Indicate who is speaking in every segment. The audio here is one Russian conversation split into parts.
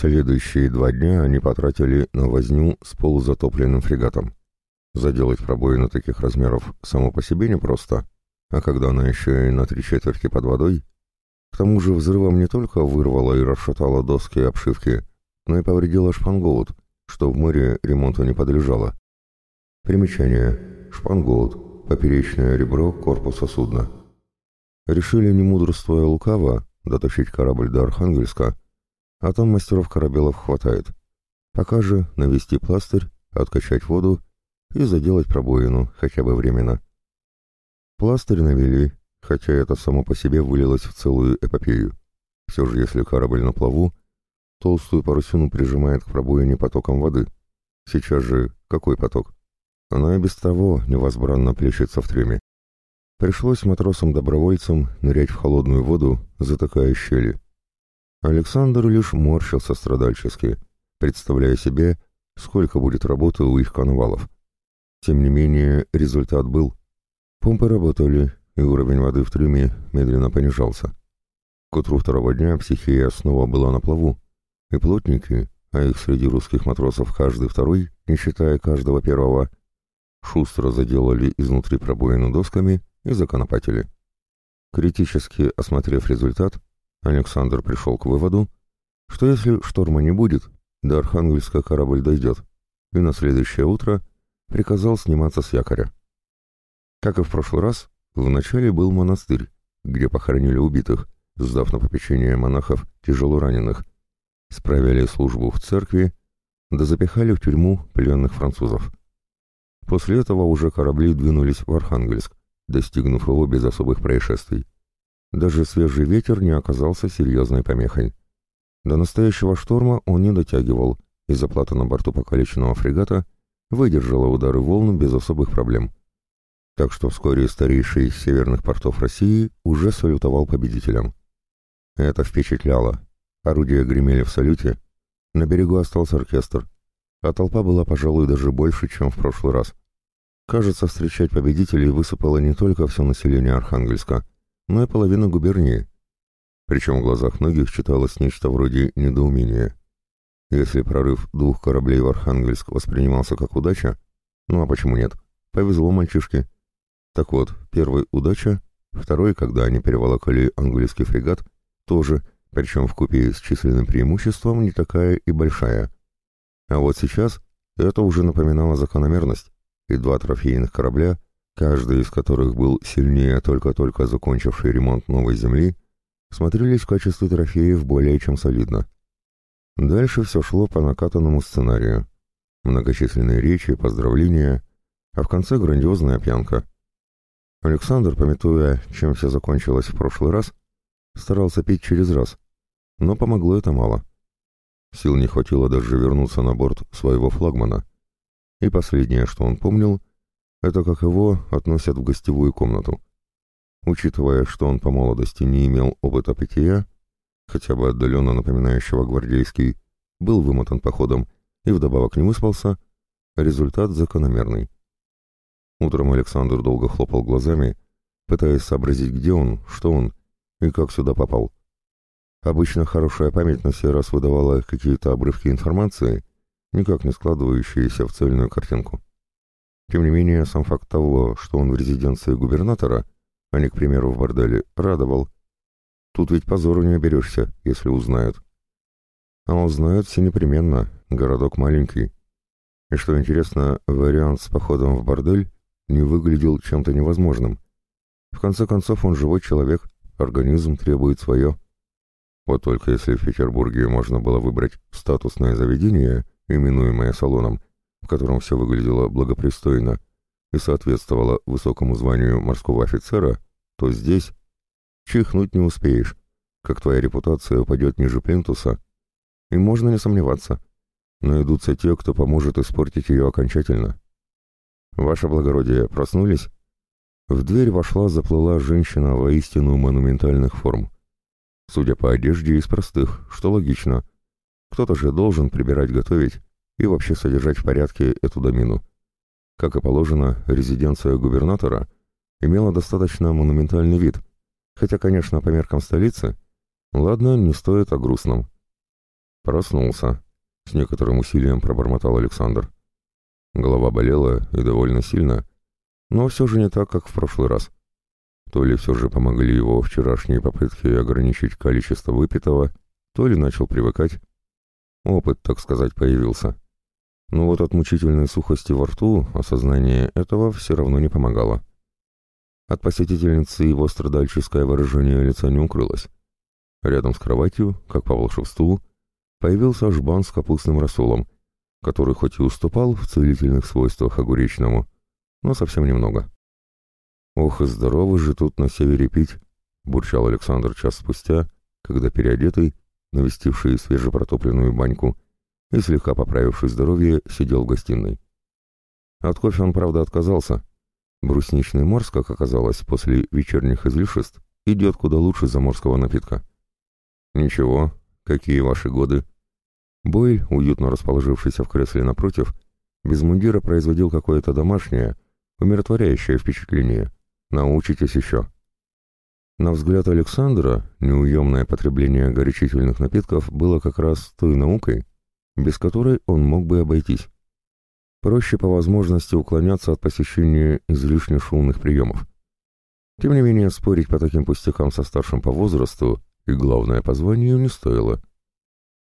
Speaker 1: Следующие два дня они потратили на возню с полузатопленным фрегатом. Заделать пробоину таких размеров само по себе непросто, а когда она еще и на три четверти под водой, к тому же взрывом не только вырвала и расшатала доски и обшивки, но и повредила шпангоут, что в море ремонту не подлежало. Примечание. Шпангоут. Поперечное ребро корпуса судна. Решили, не мудрствуя лукаво, дотащить корабль до Архангельска, а там мастеров корабелов хватает. Пока же навести пластырь, откачать воду и заделать пробоину, хотя бы временно. Пластырь навели, хотя это само по себе вылилось в целую эпопею. Все же, если корабль на плаву, толстую парусину прижимает к пробоине потоком воды. Сейчас же какой поток? Она и без того невозбранно плещется в треме. Пришлось матросам-добровольцам нырять в холодную воду, затыкая щели. Александр лишь морщился страдальчески, представляя себе, сколько будет работы у их коновалов. Тем не менее, результат был. Помпы работали, и уровень воды в трюме медленно понижался. К утру второго дня психия снова была на плаву, и плотники, а их среди русских матросов каждый второй, не считая каждого первого, шустро заделали изнутри пробоину досками и законопатили. Критически осмотрев результат, Александр пришел к выводу, что если шторма не будет, до Архангельска корабль дойдет, и на следующее утро приказал сниматься с якоря. Как и в прошлый раз, вначале был монастырь, где похоронили убитых, сдав на попечение монахов тяжело раненых, справили службу в церкви, да запихали в тюрьму пленных французов. После этого уже корабли двинулись в Архангельск, достигнув его без особых происшествий. Даже свежий ветер не оказался серьезной помехой. До настоящего шторма он не дотягивал, и заплата на борту покалеченного фрегата выдержала удары волн без особых проблем. Так что вскоре старейший из северных портов России уже салютовал победителям. Это впечатляло. Орудия гремели в салюте, на берегу остался оркестр, а толпа была, пожалуй, даже больше, чем в прошлый раз. Кажется, встречать победителей высыпало не только все население Архангельска, но и половина губернии. Причем в глазах многих читалось нечто вроде недоумения. Если прорыв двух кораблей в Архангельск воспринимался как удача, ну а почему нет? Повезло мальчишке. Так вот, первый — удача, второй, когда они переволокали английский фрегат, тоже, причем в купе с численным преимуществом не такая и большая. А вот сейчас это уже напоминало закономерность и два трофейных корабля, каждый из которых был сильнее только-только закончивший ремонт новой земли, смотрелись в качестве трофеев более чем солидно. Дальше все шло по накатанному сценарию. Многочисленные речи, поздравления, а в конце грандиозная пьянка. Александр, пометуя, чем все закончилось в прошлый раз, старался пить через раз, но помогло это мало. Сил не хватило даже вернуться на борт своего флагмана — и последнее, что он помнил, это как его относят в гостевую комнату. Учитывая, что он по молодости не имел опыта питья, хотя бы отдаленно напоминающего гвардейский, был вымотан походом и вдобавок не выспался, результат закономерный. Утром Александр долго хлопал глазами, пытаясь сообразить, где он, что он и как сюда попал. Обычно хорошая память на сей раз выдавала какие-то обрывки информации, никак не складывающиеся в цельную картинку. Тем не менее, сам факт того, что он в резиденции губернатора, а не, к примеру, в борделе, радовал. Тут ведь позору не оберешься, если узнают. А узнают все непременно, городок маленький. И что интересно, вариант с походом в бордель не выглядел чем-то невозможным. В конце концов, он живой человек, организм требует свое. Вот только если в Петербурге можно было выбрать статусное заведение — именуемое салоном, в котором все выглядело благопристойно и соответствовало высокому званию морского офицера, то здесь чихнуть не успеешь, как твоя репутация упадет ниже плинтуса, и можно не сомневаться, найдутся те, кто поможет испортить ее окончательно. «Ваше благородие, проснулись?» В дверь вошла, заплыла женщина воистину монументальных форм. Судя по одежде, из простых, что логично — кто-то же должен прибирать, готовить и вообще содержать в порядке эту домину. Как и положено, резиденция губернатора имела достаточно монументальный вид, хотя, конечно, по меркам столицы, ладно, не стоит о грустном. Проснулся. С некоторым усилием пробормотал Александр. Голова болела и довольно сильно, но все же не так, как в прошлый раз. То ли все же помогли его вчерашние попытки ограничить количество выпитого, то ли начал привыкать. Опыт, так сказать, появился. Но вот от мучительной сухости во рту осознание этого все равно не помогало. От посетительницы его страдальческое выражение лица не укрылось. Рядом с кроватью, как по волшебству, появился жбан с капустным рассолом, который хоть и уступал в целительных свойствах огуречному, но совсем немного. «Ох, и здорово же тут на севере пить!» — бурчал Александр час спустя, когда переодетый, навестивший свежепротопленную баньку, и, слегка поправивший здоровье, сидел в гостиной. От кофе он, правда, отказался. Брусничный морс, как оказалось, после вечерних излишеств, идет куда лучше заморского напитка. «Ничего, какие ваши годы?» Бойль, уютно расположившийся в кресле напротив, без мундира производил какое-то домашнее, умиротворяющее впечатление. «Научитесь еще». На взгляд Александра, неуемное потребление горячительных напитков было как раз той наукой, без которой он мог бы обойтись. Проще по возможности уклоняться от посещения излишне шумных приемов. Тем не менее, спорить по таким пустякам со старшим по возрасту и, главное, по званию не стоило.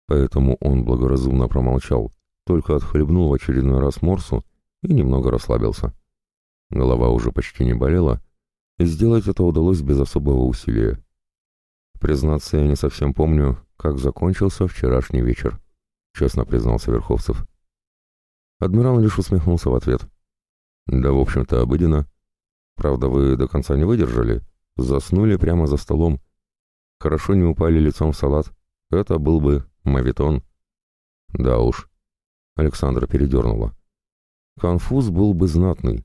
Speaker 1: Поэтому он благоразумно промолчал, только отхлебнул в очередной раз морсу и немного расслабился. Голова уже почти не болела, и сделать это удалось без особого усилия. Признаться, я не совсем помню, как закончился вчерашний вечер. — честно признался Верховцев. Адмирал лишь усмехнулся в ответ. «Да, в общем-то, обыденно. Правда, вы до конца не выдержали. Заснули прямо за столом. Хорошо не упали лицом в салат. Это был бы мавитон». «Да уж». Александра передернула. Конфуз был бы знатный.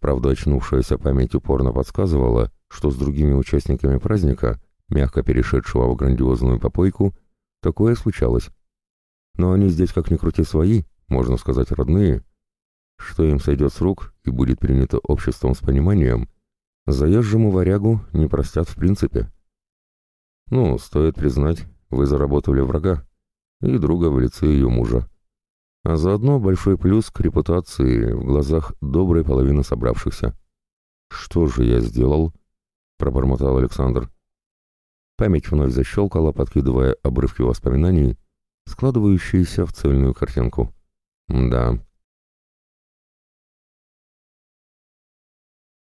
Speaker 1: Правда, очнувшаяся память упорно подсказывала, что с другими участниками праздника, мягко перешедшего в грандиозную попойку, такое случалось. Но они здесь как ни крути свои, можно сказать, родные. Что им сойдет с рук и будет принято обществом с пониманием, заезжему варягу не простят в принципе. Ну, стоит признать, вы заработали врага и друга в лице ее мужа. А заодно большой плюс к репутации в глазах доброй половины собравшихся. «Что же я сделал?» — пробормотал Александр. Память вновь защелкала, подкидывая обрывки воспоминаний, складывающиеся в цельную картинку. Да,